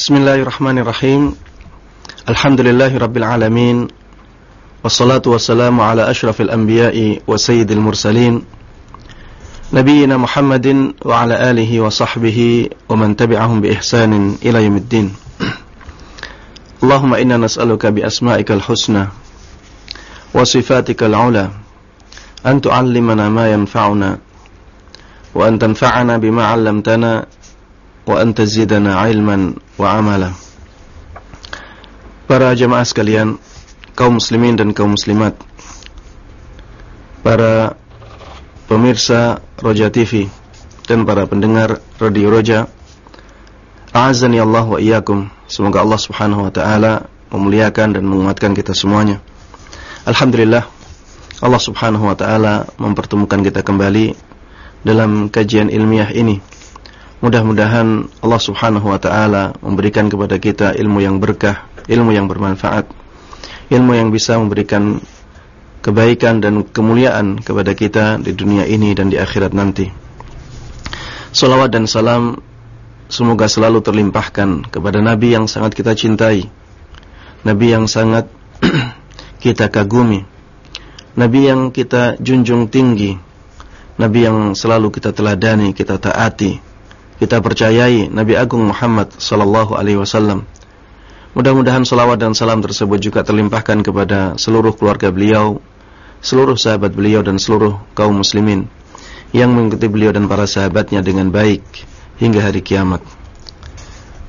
Bismillahirrahmanirrahim. Alhamdulillahirabbil alamin. Wassalatu wassalamu ala asyrafil anbiya'i wa sayyidil mursalin. Nabiyyina Muhammadin wa ala alihi wa sahbihi wa man tabi'ahum bi ihsanin ila yaumiddin. Allahumma inna nas'aluka bi asma'ikal husna wa sifatikal ula an tu'allimana ma yanfa'una wa an tanfa'ana bima 'allamtana wa an tazidana 'ilman wa amala. Para jemaah sekalian, kaum muslimin dan kaum muslimat, para pemirsa Roja TV dan para pendengar Radio Roja, Azani Allah wa iyyakum. Semoga Allah Subhanahu wa taala memuliakan dan menguatkan kita semuanya. Alhamdulillah Allah Subhanahu wa taala mempertemukan kita kembali dalam kajian ilmiah ini Mudah-mudahan Allah Subhanahu wa taala memberikan kepada kita ilmu yang berkah, ilmu yang bermanfaat, ilmu yang bisa memberikan kebaikan dan kemuliaan kepada kita di dunia ini dan di akhirat nanti. Salawat dan salam semoga selalu terlimpahkan kepada Nabi yang sangat kita cintai, Nabi yang sangat kita kagumi, Nabi yang kita junjung tinggi, Nabi yang selalu kita teladani, kita taati kita percayai Nabi Agung Muhammad sallallahu alaihi wasallam. Mudah-mudahan salawat dan salam tersebut juga terlimpahkan kepada seluruh keluarga beliau, seluruh sahabat beliau dan seluruh kaum muslimin yang mengikuti beliau dan para sahabatnya dengan baik hingga hari kiamat.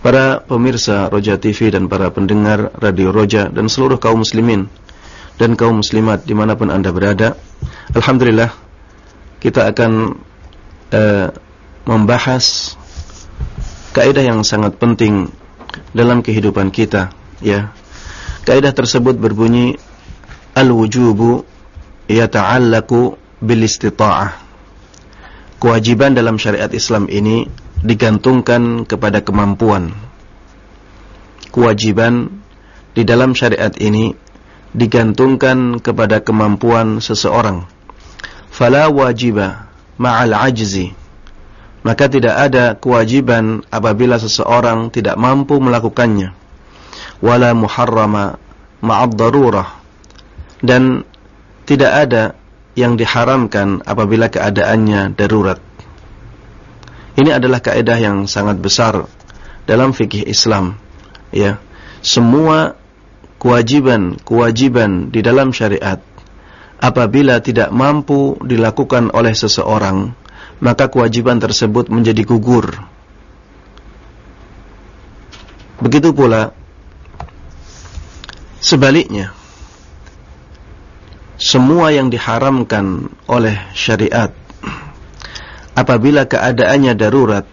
Para pemirsa Roja TV dan para pendengar Radio Roja dan seluruh kaum muslimin dan kaum muslimat di mana pun anda berada, Alhamdulillah kita akan uh, membahas kaidah yang sangat penting dalam kehidupan kita ya. Kaidah tersebut berbunyi al-wujubu yata'allaku bil istita'ah kewajiban dalam syariat Islam ini digantungkan kepada kemampuan. Kewajiban di dalam syariat ini digantungkan kepada kemampuan seseorang. Fala wajiba ma'al ajzi maka tidak ada kewajiban apabila seseorang tidak mampu melakukannya. Wala muharrama ma'ad darurah. Dan tidak ada yang diharamkan apabila keadaannya darurat. Ini adalah kaidah yang sangat besar dalam fikih Islam ya. Semua kewajiban-kewajiban di dalam syariat apabila tidak mampu dilakukan oleh seseorang maka kewajiban tersebut menjadi gugur. Begitu pula sebaliknya semua yang diharamkan oleh syariat apabila keadaannya darurat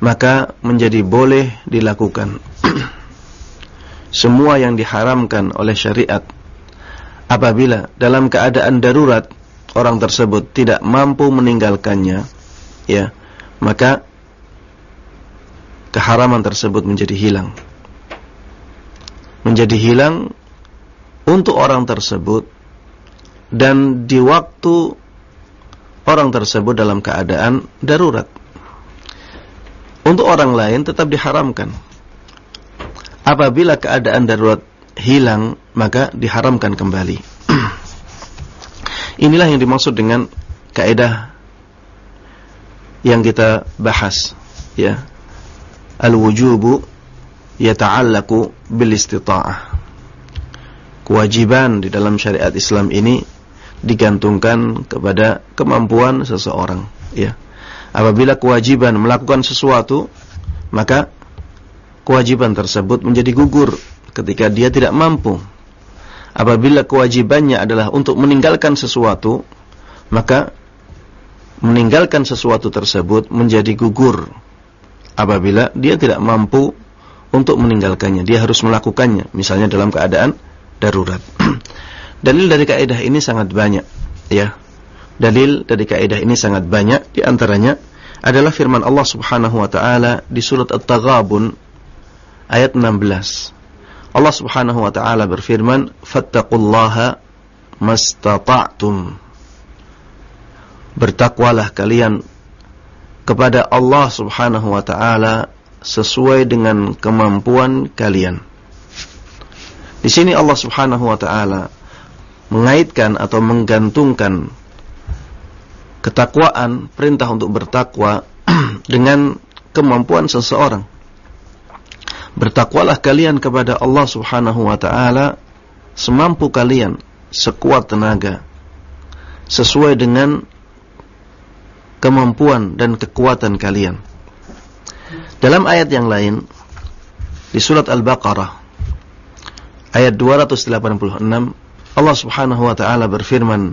maka menjadi boleh dilakukan. semua yang diharamkan oleh syariat apabila dalam keadaan darurat orang tersebut tidak mampu meninggalkannya, ya, maka keharaman tersebut menjadi hilang. Menjadi hilang untuk orang tersebut dan di waktu orang tersebut dalam keadaan darurat. Untuk orang lain tetap diharamkan. Apabila keadaan darurat hilang, maka diharamkan kembali. Inilah yang dimaksud dengan kaidah yang kita bahas ya. Al-wujubu yata'allaqu bil istita'ah. Kewajiban di dalam syariat Islam ini digantungkan kepada kemampuan seseorang ya. Apabila kewajiban melakukan sesuatu maka kewajiban tersebut menjadi gugur ketika dia tidak mampu apabila kewajibannya adalah untuk meninggalkan sesuatu, maka meninggalkan sesuatu tersebut menjadi gugur apabila dia tidak mampu untuk meninggalkannya. Dia harus melakukannya, misalnya dalam keadaan darurat. Dalil dari kaidah ini sangat banyak, ya. Dalil dari kaidah ini sangat banyak, di antaranya adalah firman Allah Subhanahu wa taala di surat At-Taghabun ayat 16. Allah Subhanahu wa taala berfirman, "Fattaqullaha mastata'tum." Bertakwalah kalian kepada Allah Subhanahu wa taala sesuai dengan kemampuan kalian. Di sini Allah Subhanahu wa taala mengaitkan atau menggantungkan ketakwaan, perintah untuk bertakwa dengan kemampuan seseorang. Bertakwalah kalian kepada Allah Subhanahu wa taala semampu kalian, sekuat tenaga, sesuai dengan kemampuan dan kekuatan kalian. Dalam ayat yang lain di surat Al-Baqarah ayat 286 Allah Subhanahu wa taala berfirman,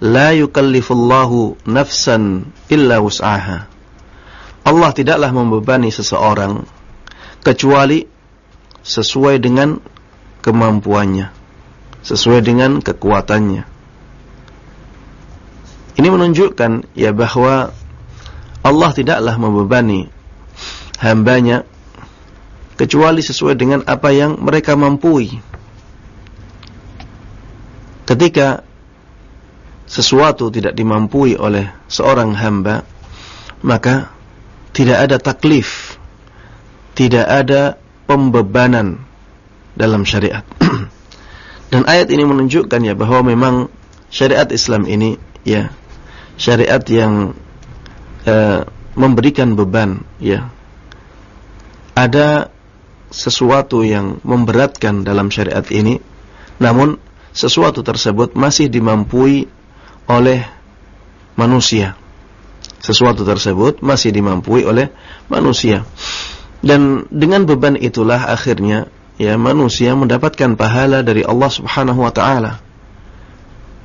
"La yukallifullahu nafsan illa wus'aha." Allah tidaklah membebani seseorang kecuali sesuai dengan kemampuannya, sesuai dengan kekuatannya. Ini menunjukkan ya bahwa Allah tidaklah membebani hambanya kecuali sesuai dengan apa yang mereka mampu. Ketika sesuatu tidak dimampui oleh seorang hamba, maka tidak ada taklif, tidak ada pembebanan dalam syariat. Dan ayat ini menunjukkan ya bahwa memang syariat Islam ini ya syariat yang uh, memberikan beban ya. Ada sesuatu yang memberatkan dalam syariat ini, namun sesuatu tersebut masih dimampui oleh manusia. Sesuatu tersebut masih dimampui oleh manusia. Dan dengan beban itulah akhirnya ya manusia mendapatkan pahala dari Allah Subhanahu wa taala.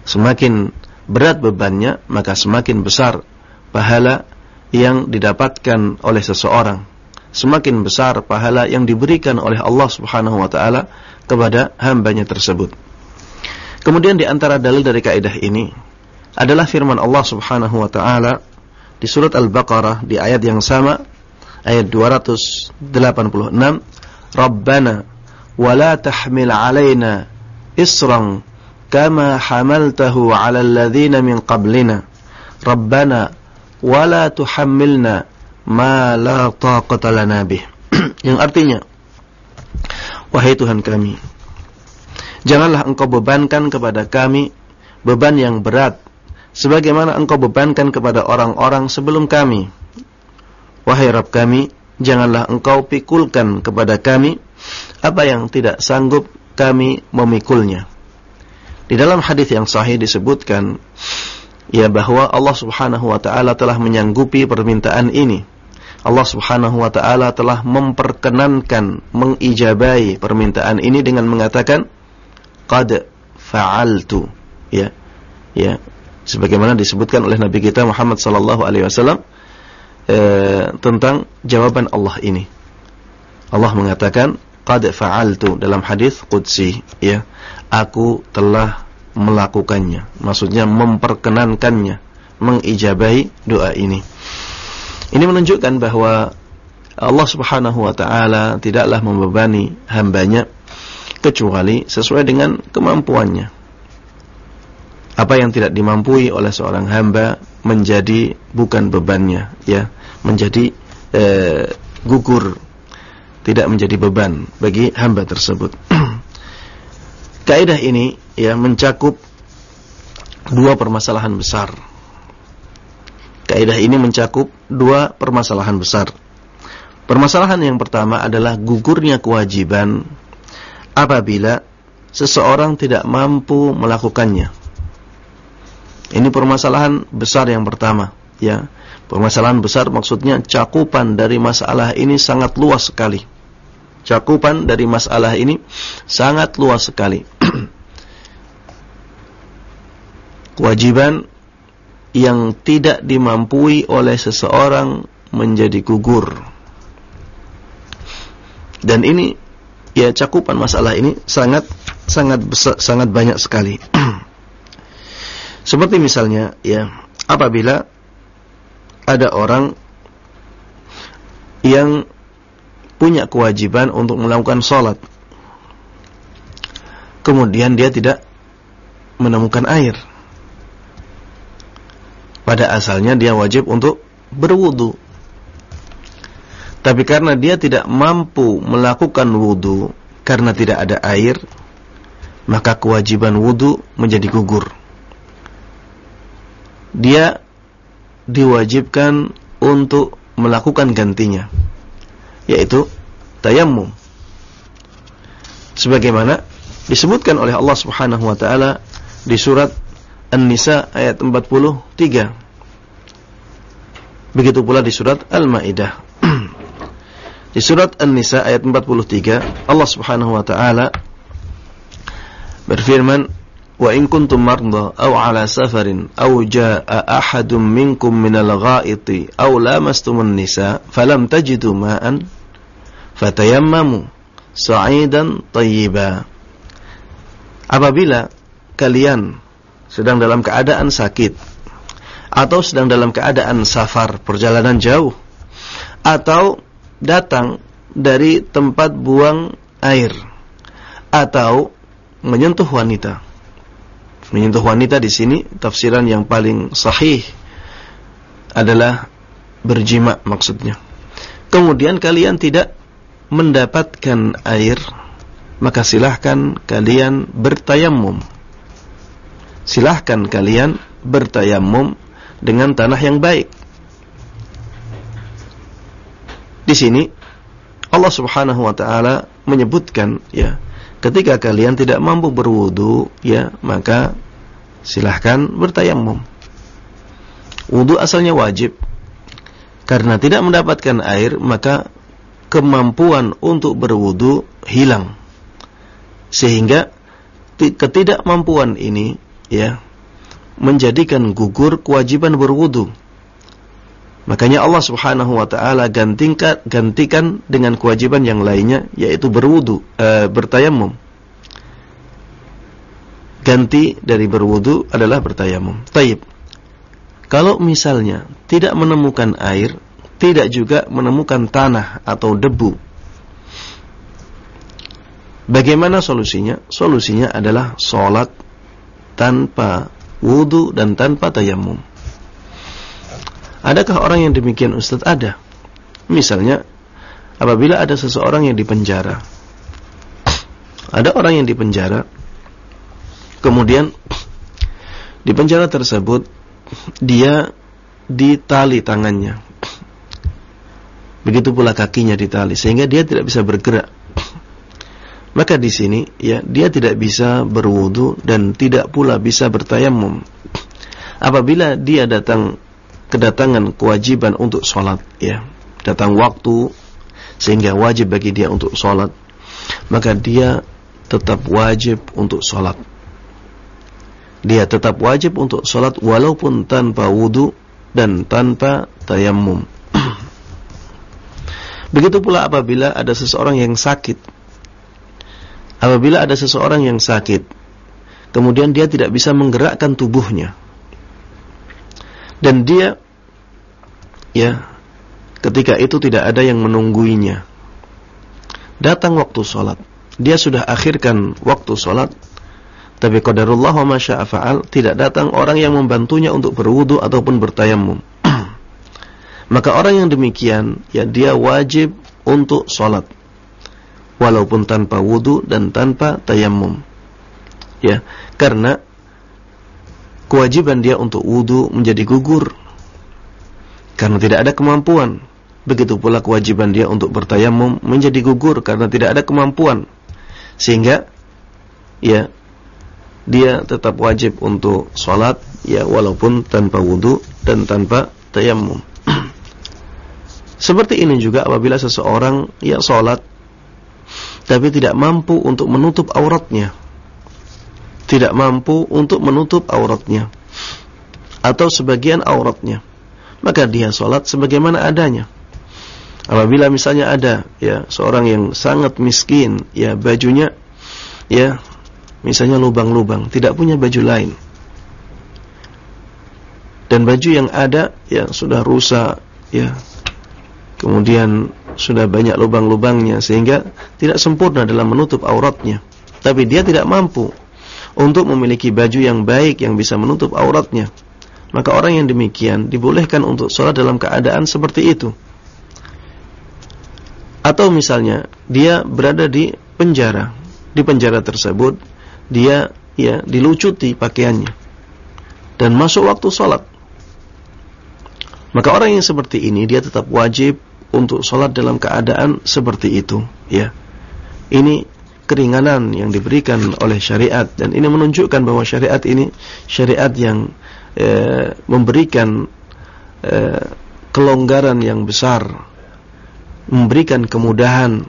Semakin berat bebannya, maka semakin besar pahala yang didapatkan oleh seseorang. Semakin besar pahala yang diberikan oleh Allah Subhanahu wa taala kepada hambanya tersebut. Kemudian di antara dalil dari kaidah ini adalah firman Allah Subhanahu wa taala di surat Al-Baqarah di ayat yang sama ayat 286 Rabbana wa la tahmil alaina isran kama hamaltahu 'ala alladhina min qablina. Rabbana wa la tuhammilna ma la taqata lana bih. Yang artinya wahai Tuhan kami Janganlah engkau bebankan kepada kami beban yang berat sebagaimana engkau bebankan kepada orang-orang sebelum kami. Wahai Rabb kami, janganlah engkau pikulkan kepada kami apa yang tidak sanggup kami memikulnya. Di dalam hadis yang sahih disebutkan ya bahwa Allah Subhanahu wa taala telah menyanggupi permintaan ini. Allah Subhanahu wa taala telah memperkenankan mengijabai permintaan ini dengan mengatakan qad fa'altu ya ya sebagaimana disebutkan oleh nabi kita Muhammad sallallahu alaihi wasallam eh, tentang jawaban Allah ini. Allah mengatakan qad fa'altu dalam hadis qudsi ya aku telah melakukannya. Maksudnya memperkenankannya mengijabahi doa ini. Ini menunjukkan bahwa Allah Subhanahu wa taala tidaklah membebani hambanya kecuali sesuai dengan kemampuannya. Apa yang tidak dimampui oleh seorang hamba menjadi bukan bebannya, ya, menjadi eh, gugur, tidak menjadi beban bagi hamba tersebut. Kaidah ini ya mencakup dua permasalahan besar. Kaidah ini mencakup dua permasalahan besar. Permasalahan yang pertama adalah gugurnya kewajiban apabila seseorang tidak mampu melakukannya. Ini permasalahan besar yang pertama, ya. Permasalahan besar maksudnya cakupan dari masalah ini sangat luas sekali. Cakupan dari masalah ini sangat luas sekali. Kewajiban yang tidak dimampui oleh seseorang menjadi gugur. Dan ini ya cakupan masalah ini sangat sangat besar, sangat banyak sekali. Seperti misalnya ya, apabila ada orang yang punya kewajiban untuk melakukan sholat kemudian dia tidak menemukan air pada asalnya dia wajib untuk berwudu Tapi karena dia tidak mampu melakukan wudu karena tidak ada air, maka kewajiban wudu menjadi gugur. Dia diwajibkan untuk melakukan gantinya, yaitu tayammum. Sebagaimana disebutkan oleh Allah Subhanahu wa taala di surat An-Nisa ayat 43. Begitu pula di surat Al-Maidah. di surat An-Nisa ayat 43 Allah Subhanahu wa taala berfirman in kuntum marda aw ala safarin aw jaa ahadun minkum minal ghaiti aw lamastumun nisa falam tajidu ma'an fatayammamu sa'idan tayyiba apabila kalian sedang dalam keadaan sakit atau sedang dalam keadaan safar perjalanan jauh atau datang dari tempat buang air atau menyentuh wanita. Menyentuh wanita di sini tafsiran yang paling sahih adalah berjima maksudnya. Kemudian kalian tidak mendapatkan air, maka silahkan kalian bertayamum. Silahkan kalian bertayamum dengan tanah yang baik. Di sini Allah Subhanahu wa taala menyebutkan ya Ketika kalian tidak mampu berwudu, ya, maka silahkan bertayamum. Wudu asalnya wajib. Karena tidak mendapatkan air, maka kemampuan untuk berwudu hilang. Sehingga ketidakmampuan ini ya menjadikan gugur kewajiban berwudu. Makanya Allah Subhanahu wa taala gantikan gantikan dengan kewajiban yang lainnya yaitu berwudu, e, bertayamum. Ganti dari berwudu adalah bertayamum. Taib. Kalau misalnya tidak menemukan air, tidak juga menemukan tanah atau debu. Bagaimana solusinya? Solusinya adalah sholat tanpa wudu dan tanpa tayamum. Adakah orang yang demikian Ustaz? Ada. Misalnya, apabila ada seseorang yang dipenjara. Ada orang yang dipenjara. Kemudian, di penjara tersebut, dia ditali tangannya. Begitu pula kakinya ditali. Sehingga dia tidak bisa bergerak. Maka di sini ya dia tidak bisa berwudu dan tidak pula bisa bertayamum. Apabila dia datang kedatangan kewajiban untuk sholat ya. Datang waktu sehingga wajib bagi dia untuk sholat maka dia tetap wajib untuk sholat dia tetap wajib untuk sholat walaupun tanpa wudhu dan tanpa tayammum. Begitu pula apabila ada seseorang yang sakit. Apabila ada seseorang yang sakit kemudian dia tidak bisa menggerakkan tubuhnya dan dia ya ketika itu tidak ada yang menungguinya. Datang waktu sholat. Dia sudah akhirkan waktu sholat. Tapi qadarullah wa fa'al tidak datang orang yang membantunya untuk berwudu ataupun bertayamum maka orang yang demikian ya dia wajib untuk sholat. Walaupun tanpa wudu dan tanpa tayamum ya karena kewajiban dia untuk wudu menjadi gugur karena tidak ada kemampuan. Begitu pula kewajiban dia untuk bertayamum menjadi gugur karena tidak ada kemampuan. Sehingga ya dia tetap wajib untuk sholat ya walaupun tanpa wudu dan tanpa tayamum. Seperti ini juga apabila seseorang ya sholat tapi tidak mampu untuk menutup auratnya tidak mampu untuk menutup auratnya atau sebagian auratnya. Maka dia sholat sebagaimana adanya. Apabila misalnya ada ya seorang yang sangat miskin ya bajunya ya misalnya lubang-lubang tidak punya baju lain. Dan baju yang ada ya sudah rusak ya kemudian sudah banyak lubang-lubangnya sehingga tidak sempurna dalam menutup auratnya. Tapi dia tidak mampu untuk memiliki baju yang baik yang bisa menutup auratnya. Maka orang yang demikian dibolehkan untuk sholat dalam keadaan seperti itu. Atau misalnya dia berada di penjara. Di penjara tersebut dia ya dilucuti pakaiannya dan masuk waktu sholat. Maka orang yang seperti ini dia tetap wajib untuk sholat dalam keadaan seperti itu. Ya, ini keringanan yang diberikan oleh syariat dan ini menunjukkan bahwa syariat ini syariat yang eh, memberikan eh, kelonggaran yang besar, memberikan kemudahan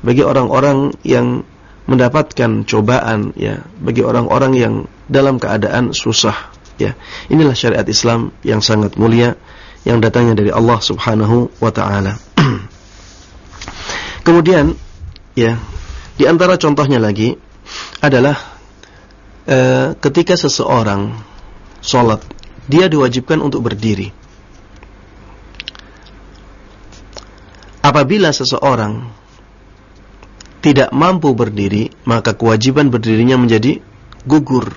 bagi orang-orang yang mendapatkan cobaan ya, bagi orang-orang yang dalam keadaan susah ya. Inilah syariat Islam yang sangat mulia yang datangnya dari Allah Subhanahu wa taala. Kemudian ya, di antara contohnya lagi adalah eh, ketika seseorang sholat, dia diwajibkan untuk berdiri. Apabila seseorang tidak mampu berdiri, maka kewajiban berdirinya menjadi gugur.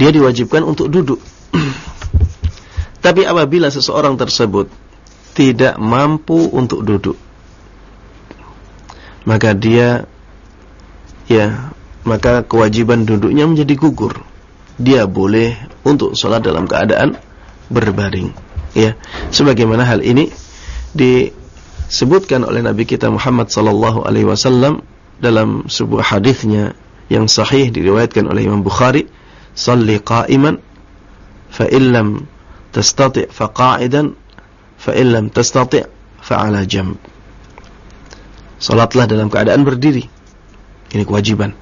Dia diwajibkan untuk duduk. Tapi apabila seseorang tersebut tidak mampu untuk duduk, maka dia ya, maka kewajiban duduknya menjadi gugur. Dia boleh untuk sholat dalam keadaan berbaring. Ya, sebagaimana hal ini disebutkan oleh Nabi kita Muhammad sallallahu alaihi wasallam dalam sebuah hadisnya yang sahih diriwayatkan oleh Imam Bukhari, "Shalli qa'iman fa illam tastati' fa qa'idan fa illam tastati' fa 'ala jamb." Salatlah dalam keadaan berdiri. Ini kewajiban.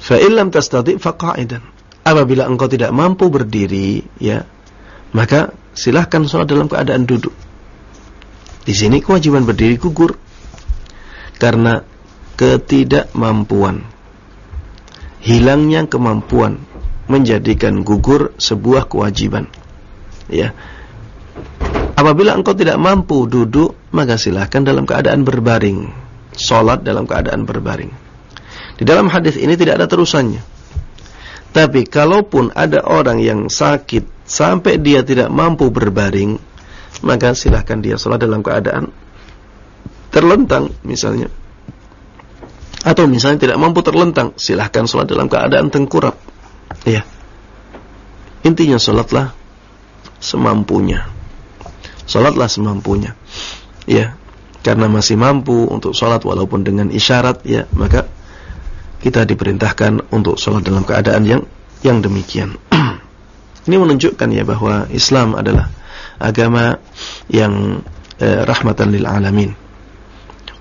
Fa illam tastati' fa qa'idan. Apabila engkau tidak mampu berdiri, ya, maka silahkan sholat dalam keadaan duduk. Di sini kewajiban berdiri gugur karena ketidakmampuan. Hilangnya kemampuan menjadikan gugur sebuah kewajiban. Ya. Apabila engkau tidak mampu duduk, maka silahkan dalam keadaan berbaring. Sholat dalam keadaan berbaring. Di dalam hadis ini tidak ada terusannya. Tapi kalaupun ada orang yang sakit sampai dia tidak mampu berbaring, maka silahkan dia sholat dalam keadaan terlentang misalnya. Atau misalnya tidak mampu terlentang, silahkan sholat dalam keadaan tengkurap. Ya. Intinya sholatlah semampunya. Sholatlah semampunya. Ya. Karena masih mampu untuk sholat walaupun dengan isyarat, ya, maka kita diperintahkan untuk sholat dalam keadaan yang yang demikian. Ini menunjukkan ya bahwa Islam adalah agama yang eh, rahmatan lil alamin.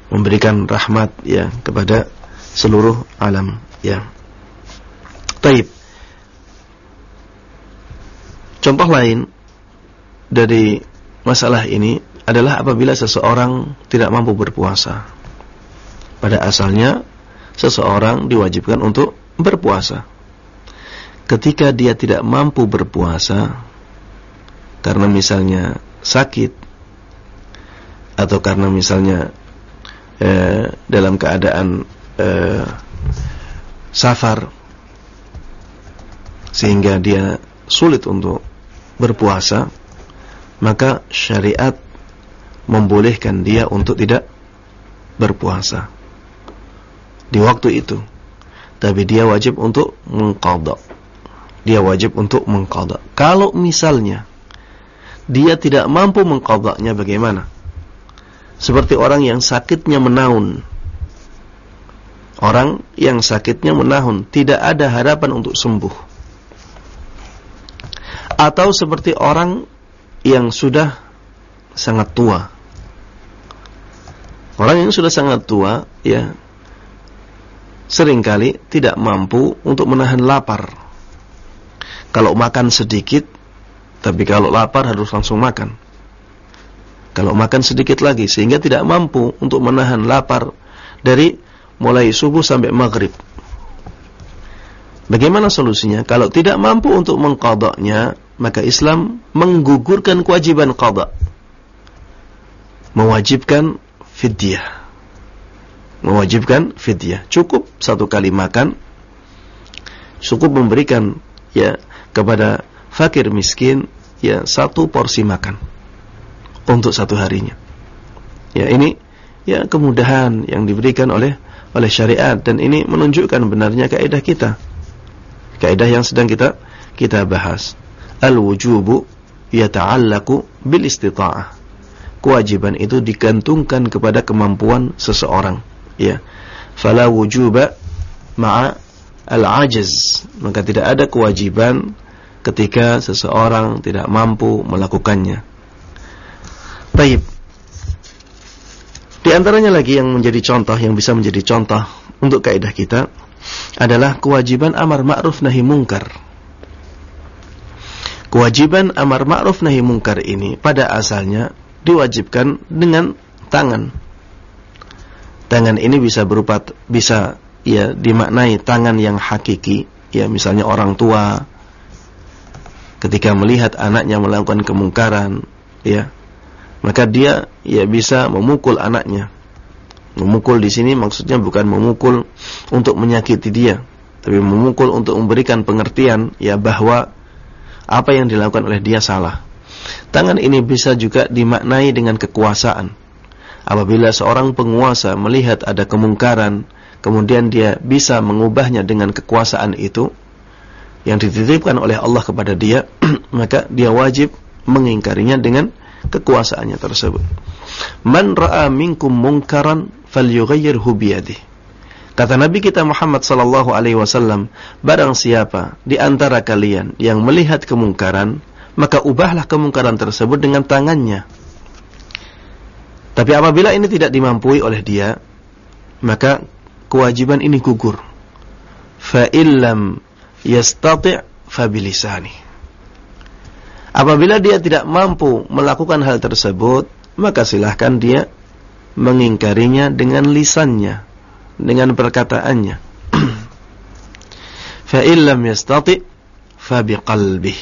Memberikan rahmat ya kepada seluruh alam ya. Taib. Contoh lain dari masalah ini adalah apabila seseorang tidak mampu berpuasa. Pada asalnya seseorang diwajibkan untuk berpuasa ketika dia tidak mampu berpuasa karena misalnya sakit atau karena misalnya eh, dalam keadaan eh, safar sehingga dia sulit untuk berpuasa maka syariat membolehkan dia untuk tidak berpuasa di waktu itu tapi dia wajib untuk mengqadha dia wajib untuk mengqadha. Kalau misalnya dia tidak mampu mengqadhanya bagaimana? Seperti orang yang sakitnya menaun. Orang yang sakitnya menahun, tidak ada harapan untuk sembuh. Atau seperti orang yang sudah sangat tua. Orang yang sudah sangat tua, ya, sering kali tidak mampu untuk menahan lapar kalau makan sedikit, tapi kalau lapar harus langsung makan. Kalau makan sedikit lagi, sehingga tidak mampu untuk menahan lapar dari mulai subuh sampai maghrib. Bagaimana solusinya? Kalau tidak mampu untuk mengkodoknya, maka Islam menggugurkan kewajiban qada. Mewajibkan fidyah. Mewajibkan fidyah. Cukup satu kali makan, cukup memberikan ya kepada fakir miskin ya satu porsi makan untuk satu harinya. Ya, ini ya kemudahan yang diberikan oleh oleh syariat dan ini menunjukkan benarnya kaidah kita. Kaidah yang sedang kita kita bahas. Al-wujubu yata'allaqu bil istita'ah. Kewajiban itu digantungkan kepada kemampuan seseorang, ya. Fala wujuba ma'a al-ajaz. Maka tidak ada kewajiban ketika seseorang tidak mampu melakukannya. Baik. Di antaranya lagi yang menjadi contoh yang bisa menjadi contoh untuk kaidah kita adalah kewajiban amar ma'ruf nahi mungkar. Kewajiban amar ma'ruf nahi mungkar ini pada asalnya diwajibkan dengan tangan. Tangan ini bisa berupa bisa ya dimaknai tangan yang hakiki, ya misalnya orang tua ketika melihat anaknya melakukan kemungkaran, ya maka dia ya bisa memukul anaknya. Memukul di sini maksudnya bukan memukul untuk menyakiti dia, tapi memukul untuk memberikan pengertian ya bahwa apa yang dilakukan oleh dia salah. Tangan ini bisa juga dimaknai dengan kekuasaan. Apabila seorang penguasa melihat ada kemungkaran, kemudian dia bisa mengubahnya dengan kekuasaan itu yang dititipkan oleh Allah kepada dia, maka dia wajib mengingkarinya dengan kekuasaannya tersebut. Man ra'a minkum munkaran falyughayyirhu biyadihi. Kata Nabi kita Muhammad sallallahu alaihi wasallam, barang siapa di antara kalian yang melihat kemungkaran, maka ubahlah kemungkaran tersebut dengan tangannya. Tapi apabila ini tidak dimampui oleh dia, maka kewajiban ini gugur. Fa illam yastati' fa bilisani. Apabila dia tidak mampu melakukan hal tersebut, maka silahkan dia mengingkarinya dengan lisannya, dengan perkataannya. Fa illam yastati fa biqalbih.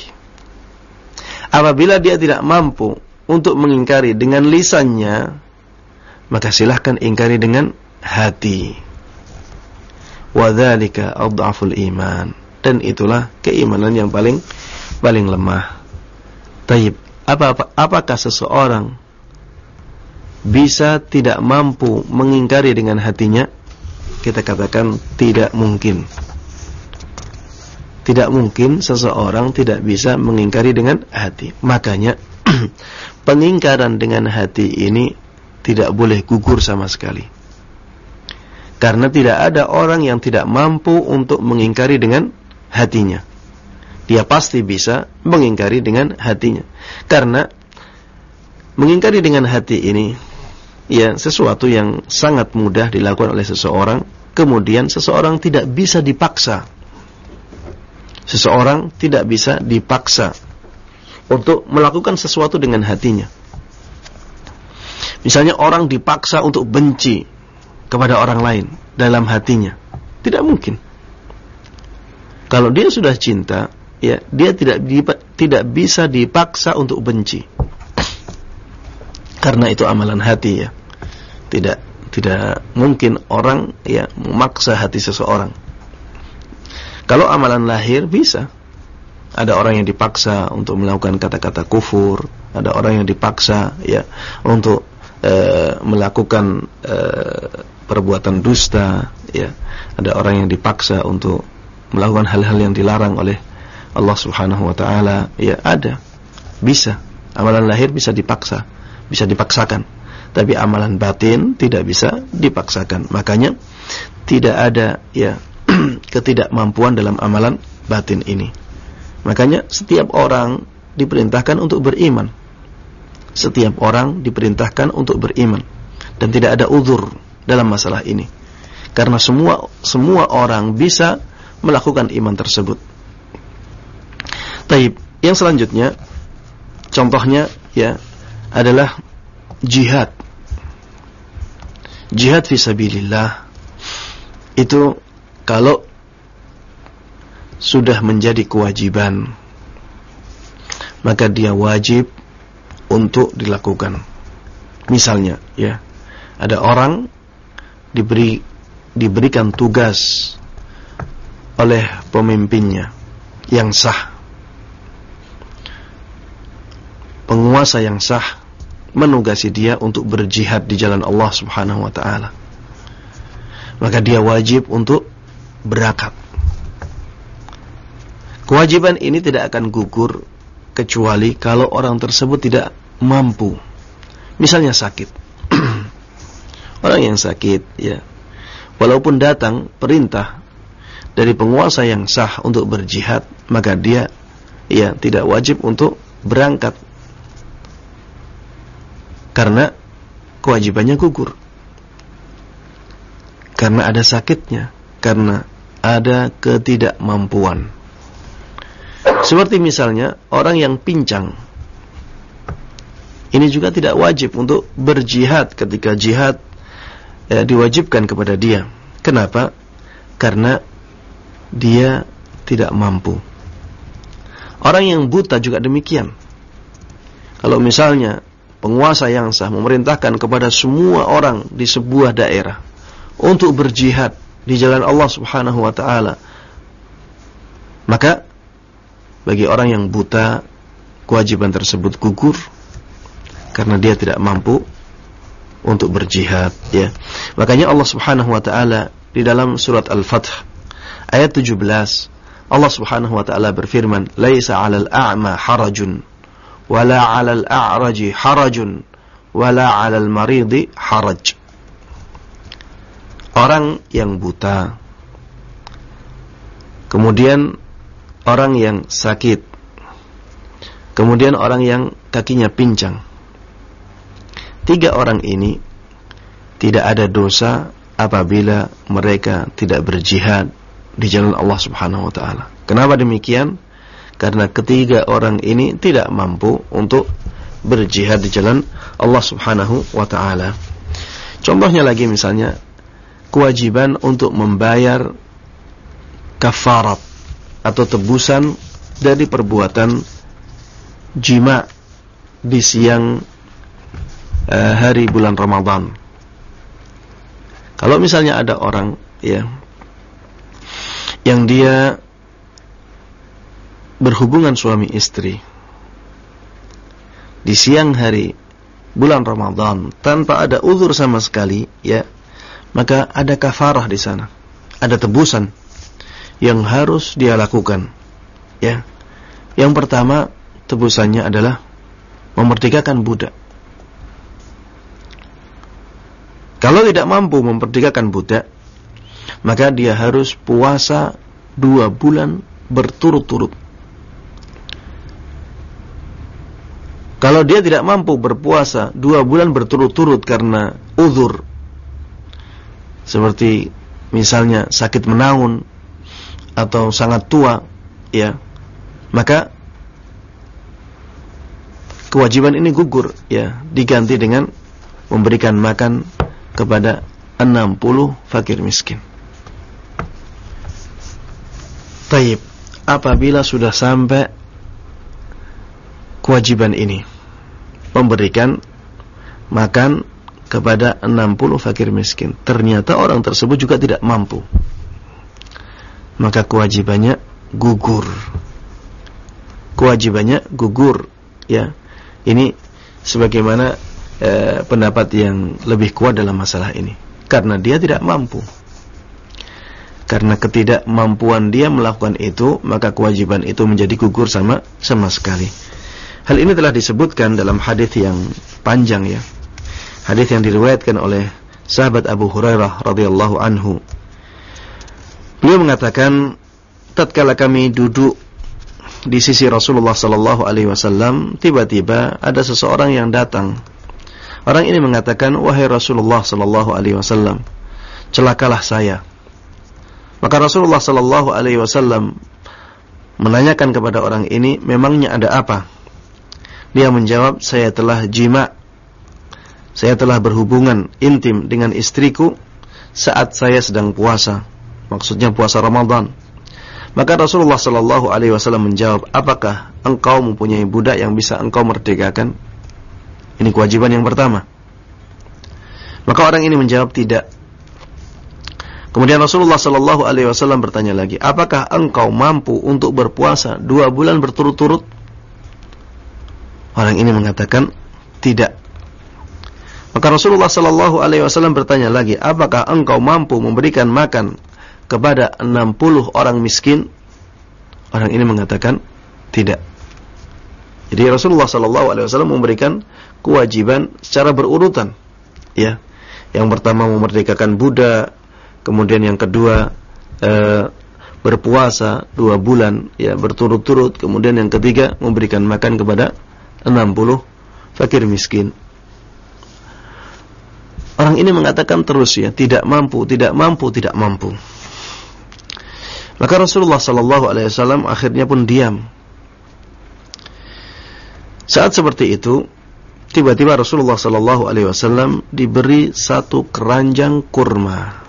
Apabila dia tidak mampu untuk mengingkari dengan lisannya, maka silahkan ingkari dengan hati. Wadzalika adhaful iman. Dan itulah keimanan yang paling paling lemah. Taib, apa, apa apakah seseorang bisa tidak mampu mengingkari dengan hatinya? Kita katakan tidak mungkin. Tidak mungkin seseorang tidak bisa mengingkari dengan hati. Makanya pengingkaran dengan hati ini tidak boleh gugur sama sekali. Karena tidak ada orang yang tidak mampu untuk mengingkari dengan hatinya dia pasti bisa mengingkari dengan hatinya. Karena mengingkari dengan hati ini ya sesuatu yang sangat mudah dilakukan oleh seseorang, kemudian seseorang tidak bisa dipaksa. Seseorang tidak bisa dipaksa untuk melakukan sesuatu dengan hatinya. Misalnya orang dipaksa untuk benci kepada orang lain dalam hatinya. Tidak mungkin. Kalau dia sudah cinta, ya dia tidak tidak bisa dipaksa untuk benci karena itu amalan hati ya tidak tidak mungkin orang ya memaksa hati seseorang. Kalau amalan lahir bisa. Ada orang yang dipaksa untuk melakukan kata-kata kufur ada orang yang dipaksa ya untuk e, melakukan e, perbuatan dusta ya. Ada orang yang dipaksa untuk melakukan hal-hal yang dilarang oleh Allah Subhanahu wa taala ya ada. Bisa. Amalan lahir bisa dipaksa bisa dipaksakan tapi amalan batin tidak bisa dipaksakan. Makanya tidak ada ya ketidakmampuan dalam amalan batin ini. Makanya setiap orang diperintahkan untuk beriman. Setiap orang diperintahkan untuk beriman. Dan tidak ada uzur dalam masalah ini. Karena semua semua orang bisa melakukan iman tersebut. Taib. Yang selanjutnya contohnya ya adalah jihad. Jihad fisabilillah itu kalau sudah menjadi kewajiban maka dia wajib untuk dilakukan. Misalnya ya, ada orang diberi diberikan tugas oleh pemimpinnya yang sah penguasa yang sah menugasi dia untuk berjihad di jalan Allah Subhanahu wa taala. Maka dia wajib untuk berangkat. Kewajiban ini tidak akan gugur kecuali kalau orang tersebut tidak mampu. Misalnya sakit. orang yang sakit ya. Walaupun datang perintah dari penguasa yang sah untuk berjihad, maka dia ya tidak wajib untuk berangkat karena kewajibannya gugur. Karena ada sakitnya, karena ada ketidakmampuan. Seperti misalnya orang yang pincang. Ini juga tidak wajib untuk berjihad ketika jihad ya, diwajibkan kepada dia. Kenapa? Karena dia tidak mampu. Orang yang buta juga demikian. Kalau misalnya penguasa yang sah memerintahkan kepada semua orang di sebuah daerah untuk berjihad di jalan Allah Subhanahu wa taala, maka bagi orang yang buta kewajiban tersebut gugur karena dia tidak mampu untuk berjihad ya. Makanya Allah Subhanahu wa taala di dalam surat Al-Fath ayat 17 Allah Subhanahu wa taala berfirman, "Laisa 'alal a'ma harajun wala 'alal a'raji harajun wala 'alal maridi haraj." Orang yang buta Kemudian orang yang sakit Kemudian orang yang kakinya pincang Tiga orang ini Tidak ada dosa apabila mereka tidak berjihad di jalan Allah Subhanahu wa taala. Kenapa demikian? Karena ketiga orang ini tidak mampu untuk berjihad di jalan Allah Subhanahu wa taala. Contohnya lagi misalnya kewajiban untuk membayar kafarat atau tebusan dari perbuatan jima di siang uh, hari bulan Ramadan. Kalau misalnya ada orang ya yang dia berhubungan suami istri. Di siang hari bulan Ramadan tanpa ada uzur sama sekali ya maka ada kafarah di sana. Ada tebusan yang harus dia lakukan ya. Yang pertama tebusannya adalah memerdekakan budak. Kalau tidak mampu memerdekakan budak maka dia harus puasa dua bulan berturut-turut. Kalau dia tidak mampu berpuasa dua bulan berturut-turut karena uzur, seperti misalnya sakit menaun atau sangat tua, ya, maka kewajiban ini gugur, ya, diganti dengan memberikan makan kepada 60 fakir miskin. Taib, apabila sudah sampai kewajiban ini memberikan makan kepada 60 fakir miskin. Ternyata orang tersebut juga tidak mampu. Maka kewajibannya gugur. Kewajibannya gugur, ya. Ini sebagaimana eh, pendapat yang lebih kuat dalam masalah ini. Karena dia tidak mampu. Karena ketidakmampuan dia melakukan itu, maka kewajiban itu menjadi gugur sama sama sekali. Hal ini telah disebutkan dalam hadis yang panjang ya. Hadis yang diriwayatkan oleh sahabat Abu Hurairah radhiyallahu anhu. Beliau mengatakan, tatkala kami duduk di sisi Rasulullah sallallahu alaihi wasallam, tiba-tiba ada seseorang yang datang. Orang ini mengatakan, "Wahai Rasulullah sallallahu alaihi wasallam, celakalah saya." Maka Rasulullah sallallahu alaihi wasallam menanyakan kepada orang ini, memangnya ada apa? Dia menjawab, saya telah jima. Saya telah berhubungan intim dengan istriku saat saya sedang puasa. Maksudnya puasa Ramadan. Maka Rasulullah sallallahu alaihi wasallam menjawab, "Apakah engkau mempunyai budak yang bisa engkau merdekakan?" Ini kewajiban yang pertama. Maka orang ini menjawab, "Tidak." Kemudian Rasulullah Shallallahu Alaihi Wasallam bertanya lagi, apakah engkau mampu untuk berpuasa dua bulan berturut-turut? Orang ini mengatakan tidak. Maka Rasulullah sallallahu alaihi wasallam bertanya lagi, "Apakah engkau mampu memberikan makan kepada 60 orang miskin?" Orang ini mengatakan, "Tidak." Jadi Rasulullah sallallahu alaihi wasallam memberikan kewajiban secara berurutan. Ya. Yang pertama memerdekakan budak, kemudian yang kedua e, berpuasa dua bulan ya berturut-turut, kemudian yang ketiga memberikan makan kepada 60 fakir miskin. Orang ini mengatakan terus ya, tidak mampu, tidak mampu, tidak mampu. Maka Rasulullah sallallahu alaihi wasallam akhirnya pun diam. Saat seperti itu, tiba-tiba Rasulullah sallallahu alaihi wasallam diberi satu keranjang kurma.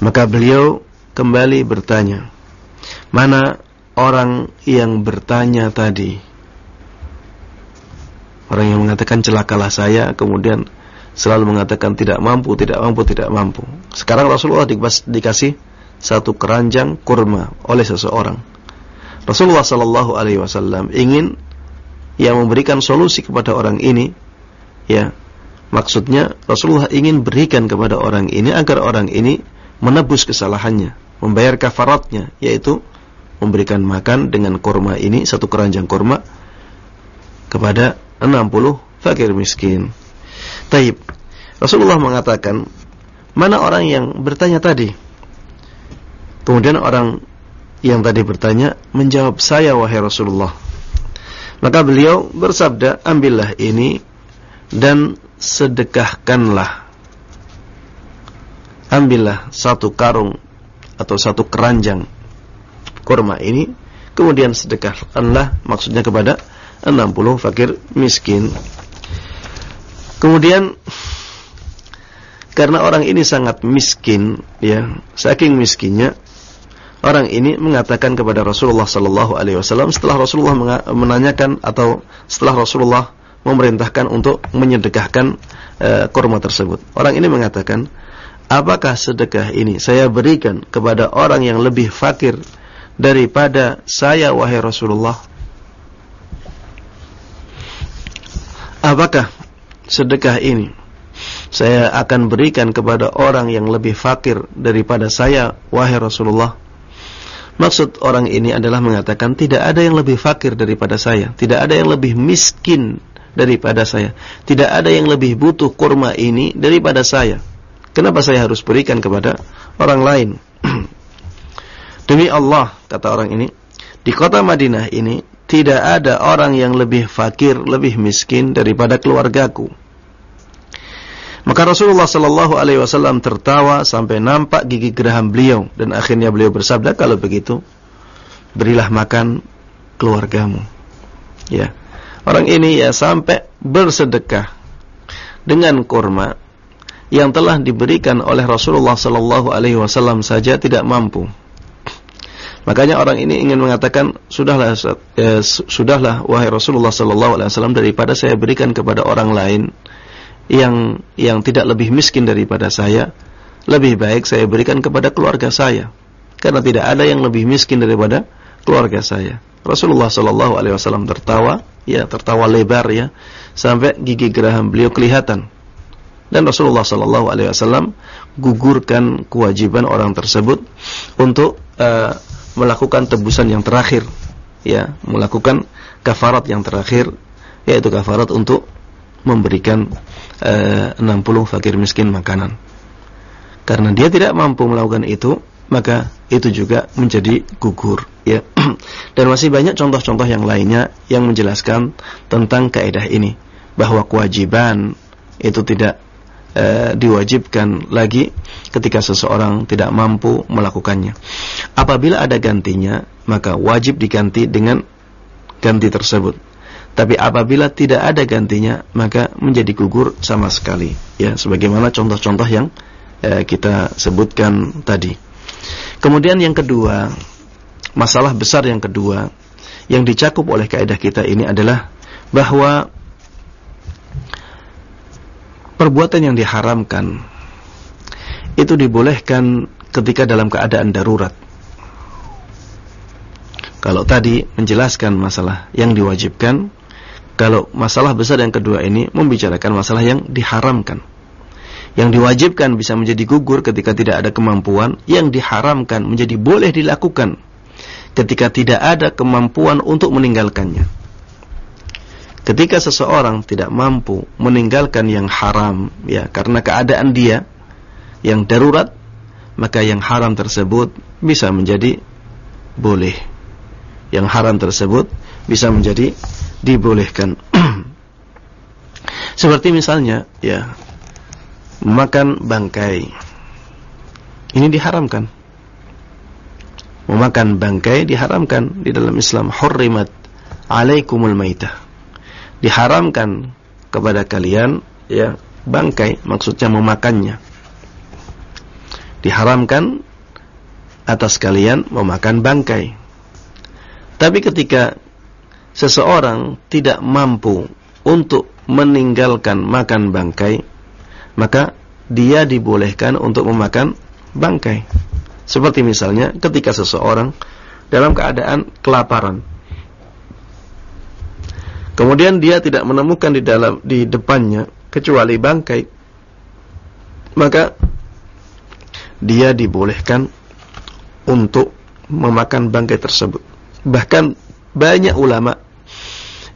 Maka beliau kembali bertanya, "Mana orang yang bertanya tadi?" Orang yang mengatakan celakalah saya, kemudian selalu mengatakan tidak mampu, tidak mampu, tidak mampu. Sekarang Rasulullah dikasih satu keranjang kurma oleh seseorang. Rasulullah Sallallahu Alaihi Wasallam ingin yang memberikan solusi kepada orang ini, ya maksudnya Rasulullah ingin berikan kepada orang ini agar orang ini menebus kesalahannya, membayar kafaratnya, yaitu memberikan makan dengan kurma ini satu keranjang kurma kepada 60 fakir miskin. Taib. Rasulullah mengatakan, mana orang yang bertanya tadi? Kemudian orang yang tadi bertanya menjawab, saya wahai Rasulullah. Maka beliau bersabda, ambillah ini dan sedekahkanlah. Ambillah satu karung atau satu keranjang kurma ini, kemudian sedekahkanlah maksudnya kepada 60 fakir miskin. Kemudian karena orang ini sangat miskin, ya, saking miskinnya orang ini mengatakan kepada Rasulullah sallallahu alaihi wasallam setelah Rasulullah menanyakan atau setelah Rasulullah memerintahkan untuk menyedekahkan uh, kurma tersebut. Orang ini mengatakan, "Apakah sedekah ini saya berikan kepada orang yang lebih fakir daripada saya wahai Rasulullah?" Apakah sedekah ini saya akan berikan kepada orang yang lebih fakir daripada saya wahai Rasulullah Maksud orang ini adalah mengatakan tidak ada yang lebih fakir daripada saya, tidak ada yang lebih miskin daripada saya, tidak ada yang lebih butuh kurma ini daripada saya. Kenapa saya harus berikan kepada orang lain? Demi Allah, kata orang ini, di kota Madinah ini tidak ada orang yang lebih fakir, lebih miskin daripada keluargaku. Maka Rasulullah Shallallahu Alaihi Wasallam tertawa sampai nampak gigi geraham beliau dan akhirnya beliau bersabda kalau begitu berilah makan keluargamu. Ya, orang ini ya sampai bersedekah dengan kurma yang telah diberikan oleh Rasulullah Shallallahu Alaihi Wasallam saja tidak mampu. Makanya orang ini ingin mengatakan sudahlah eh, sudahlah wahai Rasulullah sallallahu alaihi wasallam daripada saya berikan kepada orang lain yang yang tidak lebih miskin daripada saya, lebih baik saya berikan kepada keluarga saya. Karena tidak ada yang lebih miskin daripada keluarga saya. Rasulullah sallallahu alaihi wasallam tertawa, ya tertawa lebar ya, sampai gigi geraham beliau kelihatan. Dan Rasulullah sallallahu alaihi wasallam gugurkan kewajiban orang tersebut untuk uh, melakukan tebusan yang terakhir ya melakukan kafarat yang terakhir yaitu kafarat untuk memberikan eh, 60 fakir miskin makanan. Karena dia tidak mampu melakukan itu maka itu juga menjadi gugur ya. Dan masih banyak contoh-contoh yang lainnya yang menjelaskan tentang kaidah ini bahwa kewajiban itu tidak e, diwajibkan lagi ketika seseorang tidak mampu melakukannya. Apabila ada gantinya, maka wajib diganti dengan ganti tersebut. Tapi apabila tidak ada gantinya, maka menjadi gugur sama sekali. Ya, sebagaimana contoh-contoh yang e, kita sebutkan tadi. Kemudian yang kedua, masalah besar yang kedua yang dicakup oleh kaidah kita ini adalah bahwa perbuatan yang diharamkan itu dibolehkan ketika dalam keadaan darurat. Kalau tadi menjelaskan masalah yang diwajibkan Kalau masalah besar yang kedua ini membicarakan masalah yang diharamkan. Yang diwajibkan bisa menjadi gugur ketika tidak ada kemampuan, yang diharamkan menjadi boleh dilakukan ketika tidak ada kemampuan untuk meninggalkannya. Ketika seseorang tidak mampu meninggalkan yang haram ya karena keadaan dia yang darurat, maka yang haram tersebut bisa menjadi boleh. Yang haram tersebut bisa menjadi dibolehkan. Seperti misalnya ya memakan bangkai. Ini diharamkan. Memakan bangkai diharamkan di dalam Islam. Hurrimat alaikumul maitah diharamkan kepada kalian ya bangkai maksudnya memakannya. Diharamkan atas kalian memakan bangkai. Tapi ketika seseorang tidak mampu untuk meninggalkan makan bangkai maka dia dibolehkan untuk memakan bangkai. Seperti misalnya ketika seseorang dalam keadaan kelaparan Kemudian dia tidak menemukan di dalam di depannya kecuali bangkai. Maka dia dibolehkan untuk memakan bangkai tersebut. Bahkan banyak ulama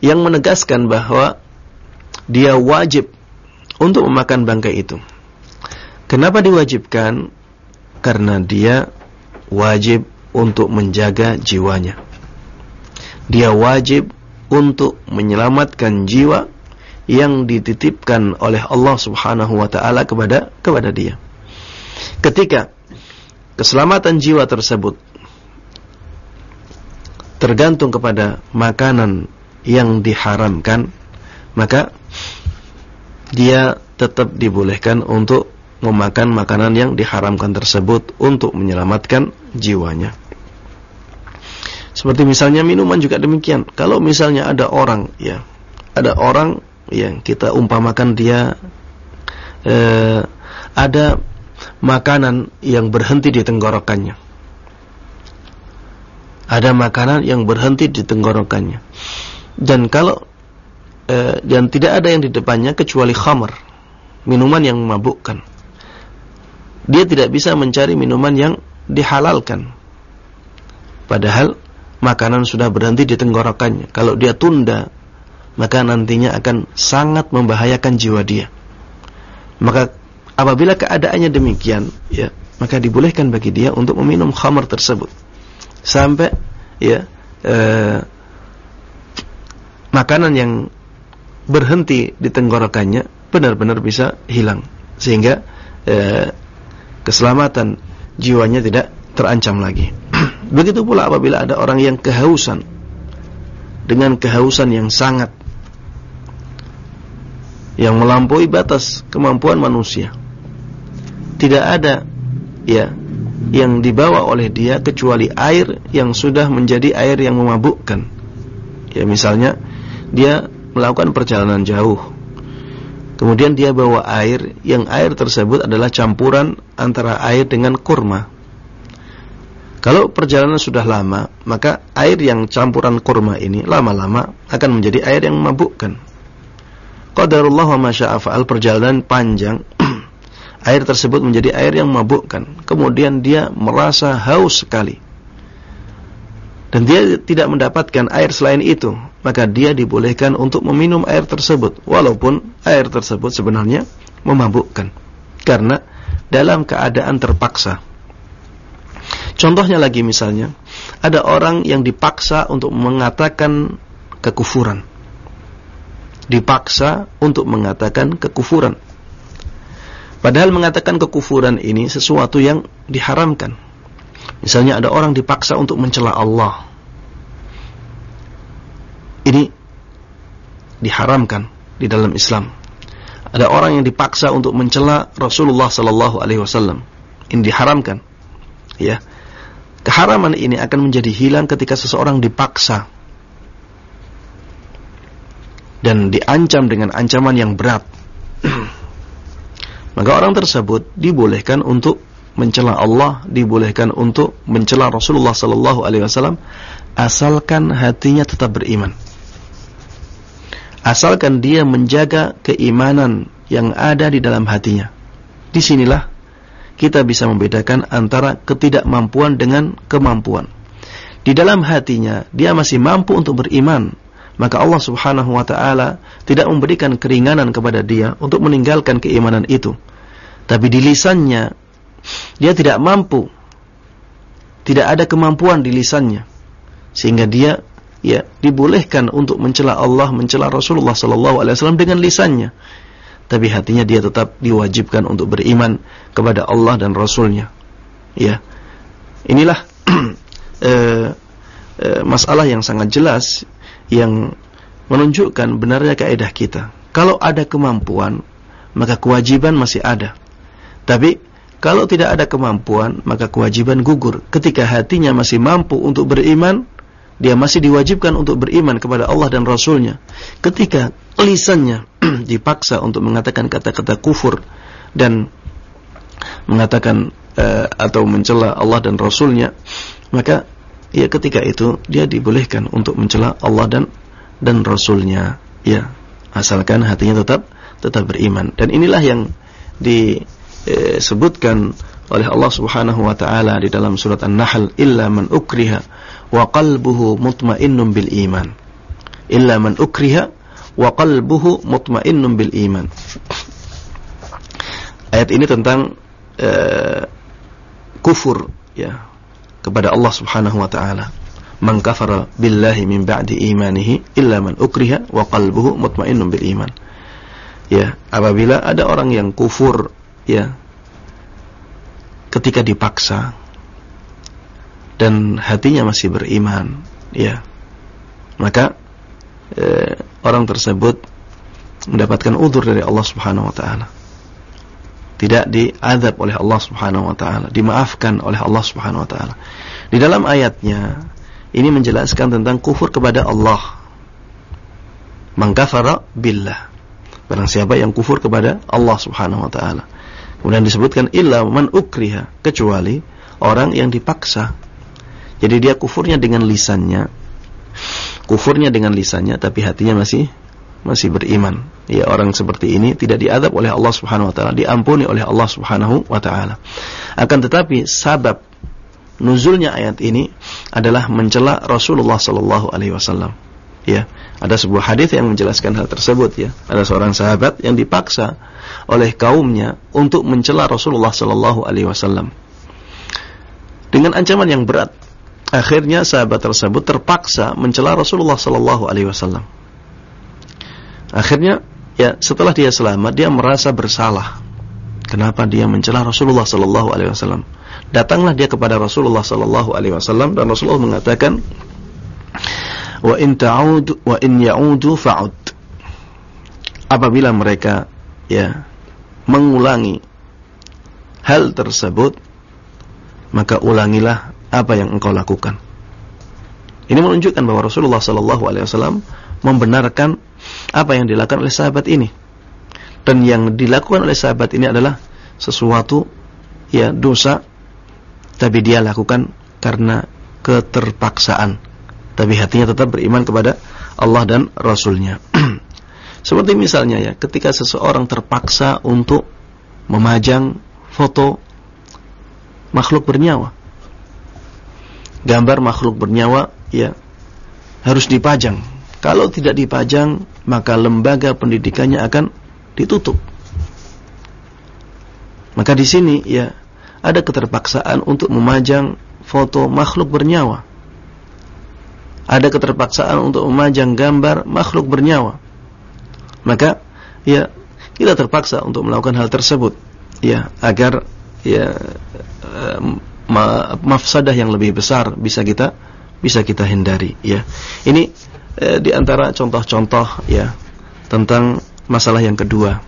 yang menegaskan bahwa dia wajib untuk memakan bangkai itu. Kenapa diwajibkan? Karena dia wajib untuk menjaga jiwanya. Dia wajib untuk menyelamatkan jiwa yang dititipkan oleh Allah Subhanahu wa taala kepada kepada dia. Ketika keselamatan jiwa tersebut tergantung kepada makanan yang diharamkan, maka dia tetap dibolehkan untuk memakan makanan yang diharamkan tersebut untuk menyelamatkan jiwanya. Seperti misalnya minuman juga demikian. Kalau misalnya ada orang ya, ada orang yang kita umpamakan dia eh, ada makanan yang berhenti di tenggorokannya. Ada makanan yang berhenti di tenggorokannya. Dan kalau eh, dan tidak ada yang di depannya kecuali khamar, minuman yang memabukkan. Dia tidak bisa mencari minuman yang dihalalkan. Padahal makanan sudah berhenti di tenggorokannya. Kalau dia tunda, maka nantinya akan sangat membahayakan jiwa dia. Maka apabila keadaannya demikian, ya, maka dibolehkan bagi dia untuk meminum khamar tersebut sampai ya eh, makanan yang berhenti di tenggorokannya benar-benar bisa hilang sehingga eh, keselamatan jiwanya tidak terancam lagi. Begitu pula apabila ada orang yang kehausan dengan kehausan yang sangat yang melampaui batas kemampuan manusia. Tidak ada ya yang dibawa oleh dia kecuali air yang sudah menjadi air yang memabukkan. Ya misalnya dia melakukan perjalanan jauh. Kemudian dia bawa air yang air tersebut adalah campuran antara air dengan kurma kalau perjalanan sudah lama, maka air yang campuran kurma ini lama-lama akan menjadi air yang memabukkan. Qadarullah wa masya'afa'al perjalanan panjang, air tersebut menjadi air yang memabukkan. Kemudian dia merasa haus sekali. Dan dia tidak mendapatkan air selain itu, maka dia dibolehkan untuk meminum air tersebut. Walaupun air tersebut sebenarnya memabukkan. Karena dalam keadaan terpaksa Contohnya lagi misalnya, ada orang yang dipaksa untuk mengatakan kekufuran. Dipaksa untuk mengatakan kekufuran. Padahal mengatakan kekufuran ini sesuatu yang diharamkan. Misalnya ada orang dipaksa untuk mencela Allah. Ini diharamkan di dalam Islam. Ada orang yang dipaksa untuk mencela Rasulullah sallallahu alaihi wasallam. Ini diharamkan. Ya. Keharaman ini akan menjadi hilang ketika seseorang dipaksa dan diancam dengan ancaman yang berat. Maka orang tersebut dibolehkan untuk mencela Allah, dibolehkan untuk mencela Rasulullah sallallahu alaihi wasallam asalkan hatinya tetap beriman. asalkan dia menjaga keimanan yang ada di dalam hatinya. Di sinilah kita bisa membedakan antara ketidakmampuan dengan kemampuan. Di dalam hatinya dia masih mampu untuk beriman, maka Allah Subhanahu wa taala tidak memberikan keringanan kepada dia untuk meninggalkan keimanan itu. Tapi di lisannya dia tidak mampu. Tidak ada kemampuan di lisannya sehingga dia ya dibolehkan untuk mencela Allah, mencela Rasulullah sallallahu alaihi wasallam dengan lisannya. Tapi hatinya dia tetap diwajibkan untuk beriman kepada Allah dan Rasulnya. Ya. Inilah eh, eh, masalah yang sangat jelas yang menunjukkan benarnya kaidah kita. Kalau ada kemampuan, maka kewajiban masih ada. Tapi kalau tidak ada kemampuan, maka kewajiban gugur. Ketika hatinya masih mampu untuk beriman, dia masih diwajibkan untuk beriman kepada Allah dan Rasulnya. Ketika lisannya dipaksa untuk mengatakan kata-kata kufur dan mengatakan uh, atau mencela Allah dan Rasulnya, maka ya ketika itu dia dibolehkan untuk mencela Allah dan dan Rasulnya, ya asalkan hatinya tetap tetap beriman. Dan inilah yang disebutkan oleh Allah Subhanahu wa taala di dalam surat An-Nahl illa man ukriha wa qalbuhu mutmainnun bil iman. Illa man ukriha wa qalbuhu mutmainnun bil iman. Ayat ini tentang uh, kufur ya kepada Allah Subhanahu wa taala. Man kafara billahi min ba'di imanihi illa man ukriha wa qalbuhu mutmainnun bil iman. Ya apabila ada orang yang kufur ya ketika dipaksa dan hatinya masih beriman, ya, maka eh, orang tersebut mendapatkan udur dari Allah Subhanahu Wa Taala. Tidak diadab oleh Allah Subhanahu Wa Taala, dimaafkan oleh Allah Subhanahu Wa Taala. Di dalam ayatnya ini menjelaskan tentang kufur kepada Allah. Mangkafara billah. Barang siapa yang kufur kepada Allah Subhanahu wa taala. Kemudian disebutkan illa man ukriha, kecuali orang yang dipaksa jadi dia kufurnya dengan lisannya. Kufurnya dengan lisannya tapi hatinya masih masih beriman. Ya orang seperti ini tidak diadab oleh Allah Subhanahu wa taala, diampuni oleh Allah Subhanahu wa taala. Akan tetapi sabab nuzulnya ayat ini adalah mencela Rasulullah sallallahu alaihi wasallam. Ya, ada sebuah hadis yang menjelaskan hal tersebut ya. Ada seorang sahabat yang dipaksa oleh kaumnya untuk mencela Rasulullah sallallahu alaihi wasallam. Dengan ancaman yang berat Akhirnya sahabat tersebut terpaksa mencela Rasulullah sallallahu alaihi wasallam. Akhirnya ya setelah dia selamat dia merasa bersalah. Kenapa dia mencela Rasulullah sallallahu alaihi wasallam? Datanglah dia kepada Rasulullah sallallahu alaihi wasallam dan Rasulullah mengatakan wa in ta'ud wa in ya'udu fa'ud. Apabila mereka ya mengulangi hal tersebut maka ulangilah apa yang engkau lakukan. Ini menunjukkan bahwa Rasulullah Sallallahu Alaihi Wasallam membenarkan apa yang dilakukan oleh sahabat ini, dan yang dilakukan oleh sahabat ini adalah sesuatu ya dosa, tapi dia lakukan karena keterpaksaan, tapi hatinya tetap beriman kepada Allah dan Rasulnya. Seperti misalnya ya, ketika seseorang terpaksa untuk memajang foto makhluk bernyawa, gambar makhluk bernyawa ya harus dipajang. Kalau tidak dipajang, maka lembaga pendidikannya akan ditutup. Maka di sini ya ada keterpaksaan untuk memajang foto makhluk bernyawa. Ada keterpaksaan untuk memajang gambar makhluk bernyawa. Maka ya kita terpaksa untuk melakukan hal tersebut ya agar ya ma mafsadah yang lebih besar bisa kita bisa kita hindari ya. Ini eh, di antara contoh-contoh ya tentang masalah yang kedua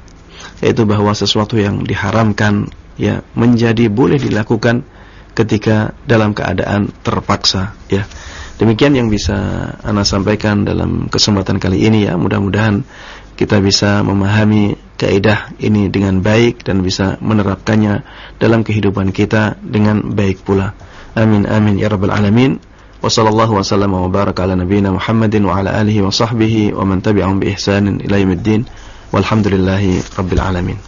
yaitu bahwa sesuatu yang diharamkan ya menjadi boleh dilakukan ketika dalam keadaan terpaksa ya. Demikian yang bisa Ana sampaikan dalam kesempatan kali ini ya. Mudah-mudahan kita bisa memahami kaidah ini dengan baik dan bisa menerapkannya dalam kehidupan kita dengan baik pula. Amin amin ya rabbal alamin. Wa sallallahu wa sallam wa baraka ala nabiyyina Muhammadin wa ala alihi wa sahbihi wa man tabi'ahum bi ihsanin ila yaumiddin. Walhamdulillahi alamin.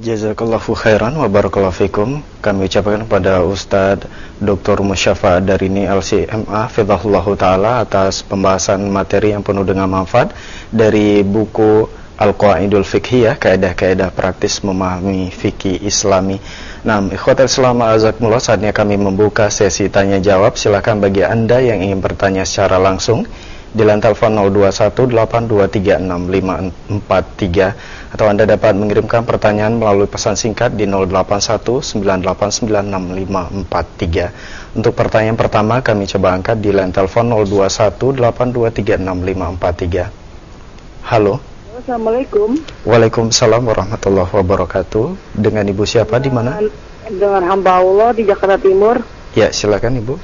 Jazakallahu khairan wa barakallahu fikum. Kami ucapkan kepada Ustadz Dr. Musyafa Darini LCMA Fidahullahu Ta'ala atas pembahasan materi yang penuh dengan manfaat dari buku Al-Qaidul Fiqhiyah, kaedah-kaedah praktis memahami fikih Islami. Nah, ikhwatal Islam azakumullah saatnya kami membuka sesi tanya jawab. Silakan bagi Anda yang ingin bertanya secara langsung di lantai telepon 0218236543 atau Anda dapat mengirimkan pertanyaan melalui pesan singkat di 0819896543. Untuk pertanyaan pertama kami coba angkat di lantai telepon 0218236543. Halo. Assalamualaikum. Waalaikumsalam warahmatullahi wabarakatuh. Dengan Ibu siapa di mana? Dengan hamba Allah di Jakarta Timur. Ya, silakan Ibu.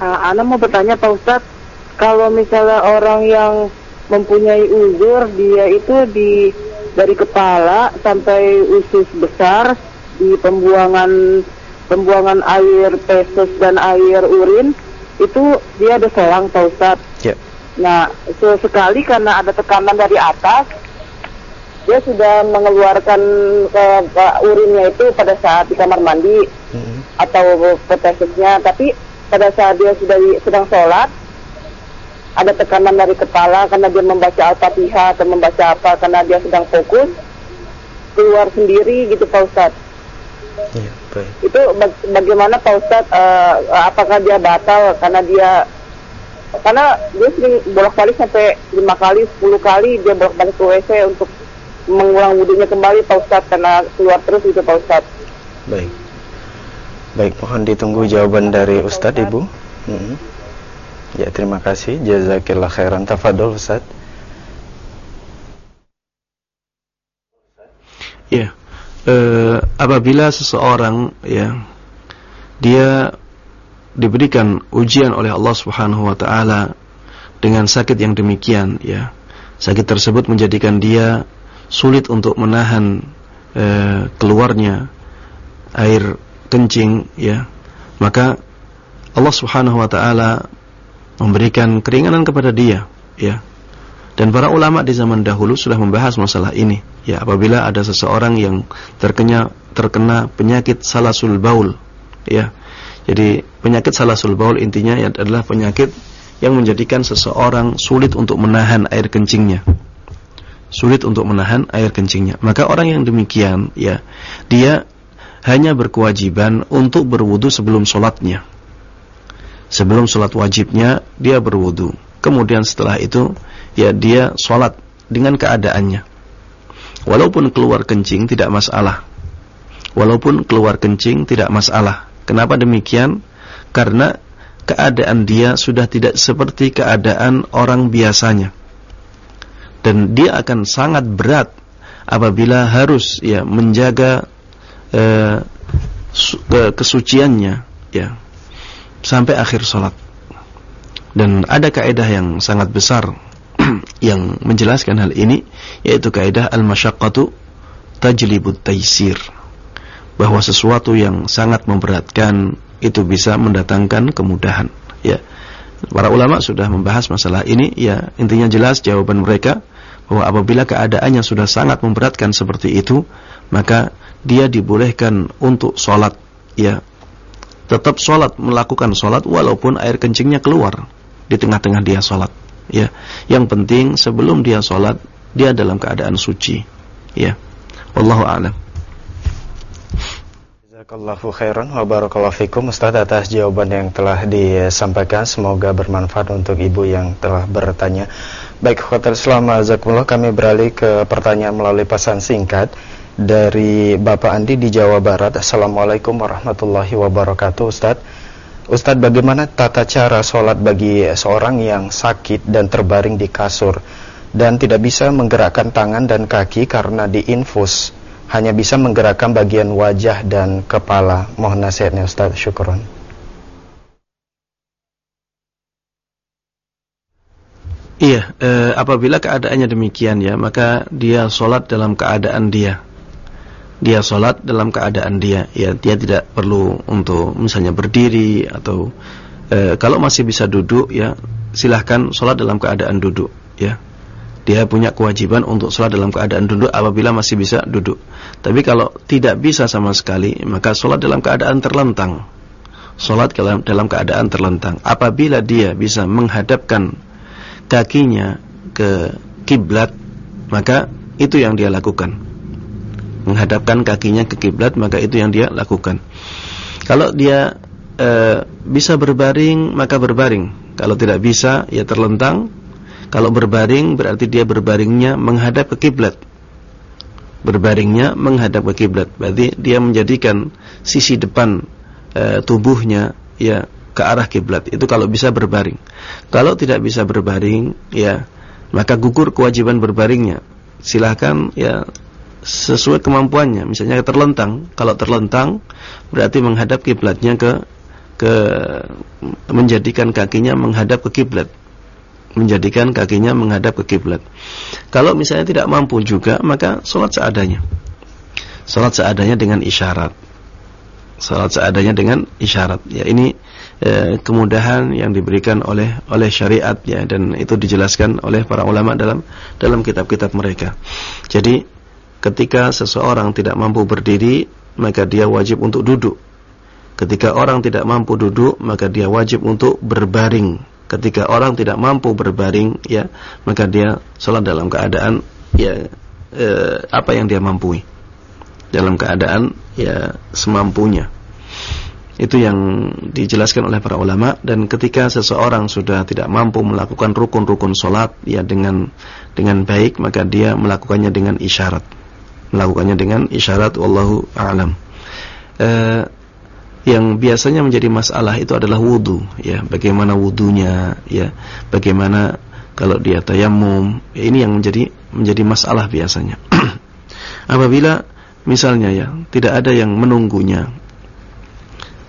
Uh, Ana mau bertanya Pak Ustadz, kalau misalnya orang yang mempunyai uzur, dia itu di dari kepala sampai usus besar di pembuangan pembuangan air pesos dan air urin itu dia ada selang Pak Ustadz. Ya. Nah, sesekali karena ada tekanan dari atas, dia sudah mengeluarkan ke, ke urinnya itu pada saat di kamar mandi hmm. atau petesesnya, tapi pada saat dia sudah sedang sholat, ada tekanan dari kepala karena dia membaca al-fatihah atau membaca apa karena dia sedang fokus, keluar sendiri gitu Pak Ustadz. Ya, baik. Itu bagaimana Pak Ustadz, uh, apakah dia batal karena dia karena dia sering bolak-balik sampai lima kali, sepuluh kali dia bolak-balik ke WC untuk mengulang wudhunya kembali Pak Ustadz karena keluar terus itu Pak Ustadz. Baik. Baik, mohon ditunggu jawaban dari Ustadz Ibu. Hmm. Ya, terima kasih. Jazakillah khairan. Tafadol Ustadz. Ya, uh, apabila seseorang ya dia diberikan ujian oleh Allah Subhanahu wa taala dengan sakit yang demikian ya. Sakit tersebut menjadikan dia sulit untuk menahan e, keluarnya air kencing ya. Maka Allah Subhanahu wa taala memberikan keringanan kepada dia ya. Dan para ulama di zaman dahulu sudah membahas masalah ini ya apabila ada seseorang yang terkena terkena penyakit salasul baul ya jadi penyakit salasul baul intinya adalah penyakit yang menjadikan seseorang sulit untuk menahan air kencingnya. Sulit untuk menahan air kencingnya. Maka orang yang demikian ya, dia hanya berkewajiban untuk berwudu sebelum sholatnya. Sebelum sholat wajibnya dia berwudu. Kemudian setelah itu ya dia sholat dengan keadaannya. Walaupun keluar kencing tidak masalah. Walaupun keluar kencing tidak masalah Kenapa demikian? Karena keadaan dia sudah tidak seperti keadaan orang biasanya. Dan dia akan sangat berat apabila harus ya menjaga eh, kesuciannya ya sampai akhir sholat. Dan ada kaidah yang sangat besar yang menjelaskan hal ini yaitu kaidah al-masyaqqatu tajlibut taisir bahwa sesuatu yang sangat memberatkan itu bisa mendatangkan kemudahan ya. Para ulama sudah membahas masalah ini ya. Intinya jelas jawaban mereka bahwa apabila keadaannya sudah sangat memberatkan seperti itu maka dia dibolehkan untuk sholat ya tetap sholat melakukan sholat walaupun air kencingnya keluar. Di tengah-tengah dia sholat ya. Yang penting sebelum dia sholat dia dalam keadaan suci ya. Wallahu a'lam. Jazakallahu khairan wa barakallahu fikum. Ustaz atas jawaban yang telah disampaikan Semoga bermanfaat untuk ibu yang telah bertanya. Baik Hotel Selama Azakumullah kami beralih ke pertanyaan melalui pesan singkat Dari Bapak Andi di Jawa Barat. Assalamualaikum warahmatullahi wabarakatuh Ustaz Ustaz bagaimana tata cara sholat bagi seorang yang sakit dan terbaring di kasur Dan tidak bisa menggerakkan tangan dan kaki karena diinfus? Hanya bisa menggerakkan bagian wajah dan kepala. Mohon nasihatnya Ustaz, syukron. Iya, eh, apabila keadaannya demikian ya, maka dia sholat dalam keadaan dia dia sholat dalam keadaan dia ya dia tidak perlu untuk misalnya berdiri atau e, kalau masih bisa duduk ya silahkan sholat dalam keadaan duduk ya. Dia punya kewajiban untuk sholat dalam keadaan duduk apabila masih bisa duduk. Tapi kalau tidak bisa sama sekali maka sholat dalam keadaan terlentang. Sholat dalam, dalam keadaan terlentang. Apabila dia bisa menghadapkan kakinya ke kiblat maka itu yang dia lakukan menghadapkan kakinya ke kiblat maka itu yang dia lakukan. Kalau dia e, bisa berbaring maka berbaring. Kalau tidak bisa ya terlentang. Kalau berbaring berarti dia berbaringnya menghadap ke kiblat. Berbaringnya menghadap ke kiblat. Berarti dia menjadikan sisi depan e, tubuhnya ya ke arah kiblat. Itu kalau bisa berbaring. Kalau tidak bisa berbaring ya maka gugur kewajiban berbaringnya. Silahkan ya sesuai kemampuannya. Misalnya terlentang, kalau terlentang berarti menghadap kiblatnya ke ke menjadikan kakinya menghadap ke kiblat. Menjadikan kakinya menghadap ke kiblat. Kalau misalnya tidak mampu juga, maka sholat seadanya. Sholat seadanya dengan isyarat. Sholat seadanya dengan isyarat. Ya ini eh, kemudahan yang diberikan oleh oleh syariat ya dan itu dijelaskan oleh para ulama dalam dalam kitab-kitab mereka. Jadi Ketika seseorang tidak mampu berdiri, maka dia wajib untuk duduk. Ketika orang tidak mampu duduk, maka dia wajib untuk berbaring. Ketika orang tidak mampu berbaring, ya, maka dia sholat dalam keadaan ya eh, apa yang dia mampu. Dalam keadaan ya semampunya. Itu yang dijelaskan oleh para ulama dan ketika seseorang sudah tidak mampu melakukan rukun-rukun sholat ya dengan dengan baik maka dia melakukannya dengan isyarat melakukannya dengan isyarat wallahu a'lam. Eh, yang biasanya menjadi masalah itu adalah wudu ya, bagaimana wudunya ya, bagaimana kalau dia tayamum, ya, ini yang menjadi menjadi masalah biasanya. Apabila misalnya ya, tidak ada yang menunggunya.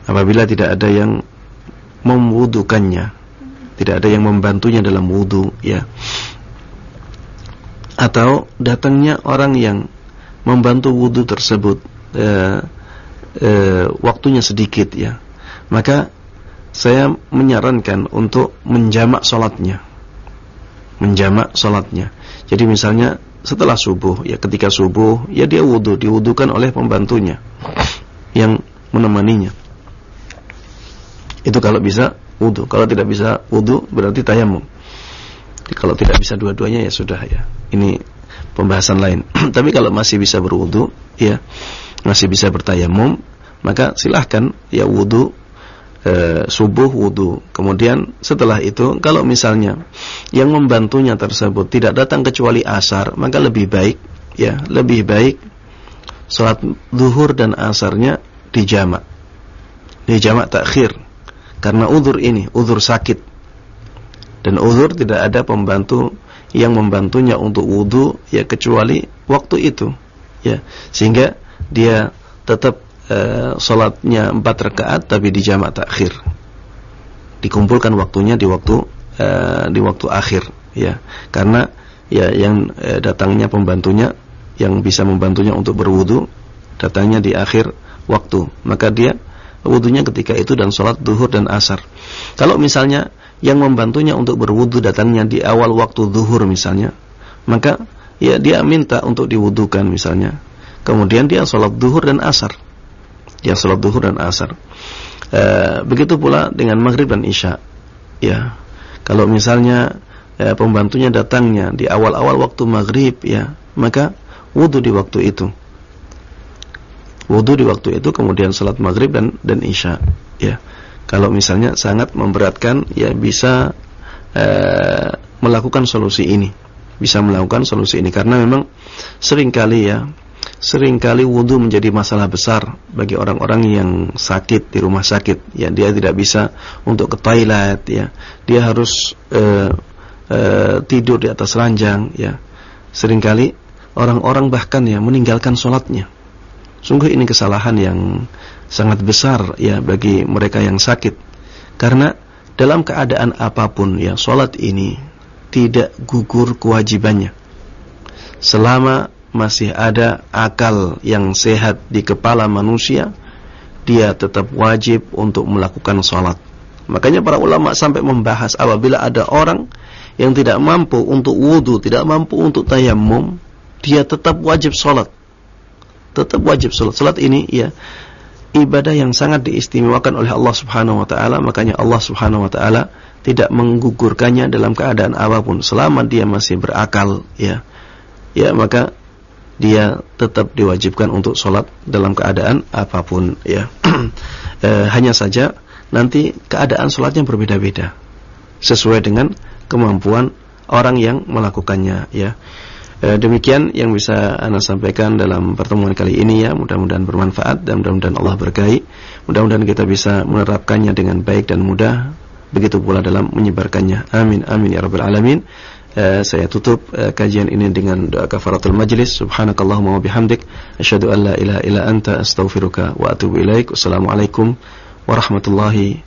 Apabila tidak ada yang memwudukannya, tidak ada yang membantunya dalam wudu ya. Atau datangnya orang yang membantu wudhu tersebut e, e, waktunya sedikit ya. Maka saya menyarankan untuk menjamak sholatnya. Menjamak sholatnya. Jadi misalnya setelah subuh ya ketika subuh ya dia wudhu diwudukan oleh pembantunya yang menemaninya. Itu kalau bisa wudhu. Kalau tidak bisa wudhu berarti tayamum. Kalau tidak bisa dua-duanya ya sudah ya. Ini pembahasan lain. Tapi kalau masih bisa berwudu, ya, masih bisa bertayamum, maka silahkan ya wudu e, subuh wudu. Kemudian setelah itu kalau misalnya yang membantunya tersebut tidak datang kecuali asar, maka lebih baik ya, lebih baik salat zuhur dan asarnya dijamak. Dijamak takhir. Karena uzur ini, uzur sakit. Dan uzur tidak ada pembantu yang membantunya untuk wudhu ya kecuali waktu itu ya. Sehingga dia tetap uh, sholatnya empat rakaat tapi di jamak takhir. Dikumpulkan waktunya di waktu uh, di waktu akhir ya. Karena ya yang uh, datangnya pembantunya yang bisa membantunya untuk berwudhu datangnya di akhir waktu. Maka dia wudhunya ketika itu dan sholat duhur dan asar. Kalau misalnya yang membantunya untuk berwudu datangnya di awal waktu zuhur misalnya, maka ya dia minta untuk diwudukan misalnya. Kemudian dia sholat zuhur dan asar. Dia sholat zuhur dan asar. E, begitu pula dengan maghrib dan isya. Ya, kalau misalnya e, pembantunya datangnya di awal-awal waktu maghrib, ya, maka wudu di waktu itu. Wudu di waktu itu, kemudian sholat maghrib dan dan isya. Ya kalau misalnya sangat memberatkan ya bisa uh, melakukan solusi ini. Bisa melakukan solusi ini. Karena memang sering kali ya sering kali wudhu menjadi masalah besar bagi orang-orang yang sakit di rumah sakit. Ya dia tidak bisa untuk ke toilet ya. Dia harus uh, uh, tidur di atas ranjang ya. Seringkali orang-orang bahkan ya meninggalkan sholatnya. Sungguh ini kesalahan yang sangat besar ya bagi mereka yang sakit karena dalam keadaan apa pun ya salat ini tidak gugur kewajibannya selama masih ada akal yang sehat di kepala manusia, dia tetap wajib untuk melakukan sholat. Makanya para ulama sampai membahas apabila ada orang yang tidak mampu untuk wudhu, tidak mampu untuk tayamum, dia tetap wajib sholat. Tetap wajib sholat. Sholat ini ya ibadah yang sangat diistimewakan oleh Allah Subhanahu wa taala, makanya Allah Subhanahu wa taala tidak menggugurkannya dalam keadaan apa pun selama dia masih berakal ya. Ya, maka dia tetap diwajibkan untuk sholat dalam keadaan apa pun ya. e, hanya saja nanti keadaan sholatnya berbeda-beda sesuai dengan kemampuan orang yang melakukannya ya. E, demikian yang bisa anda sampaikan dalam pertemuan kali ini ya. Mudah-mudahan bermanfaat dan mudah-mudahan Allah berkahi. Mudah-mudahan kita bisa menerapkannya dengan baik dan mudah. Begitu pula dalam menyebarkannya. Amin amin ya rabbal alamin. Uh, saya tutup uh, kajian ini dengan doa kafaratul majlis subhanakallahumma wa bihamdik asyhadu an la ilaha illa anta astaghfiruka wa atubu ilaik wassalamualaikum warahmatullahi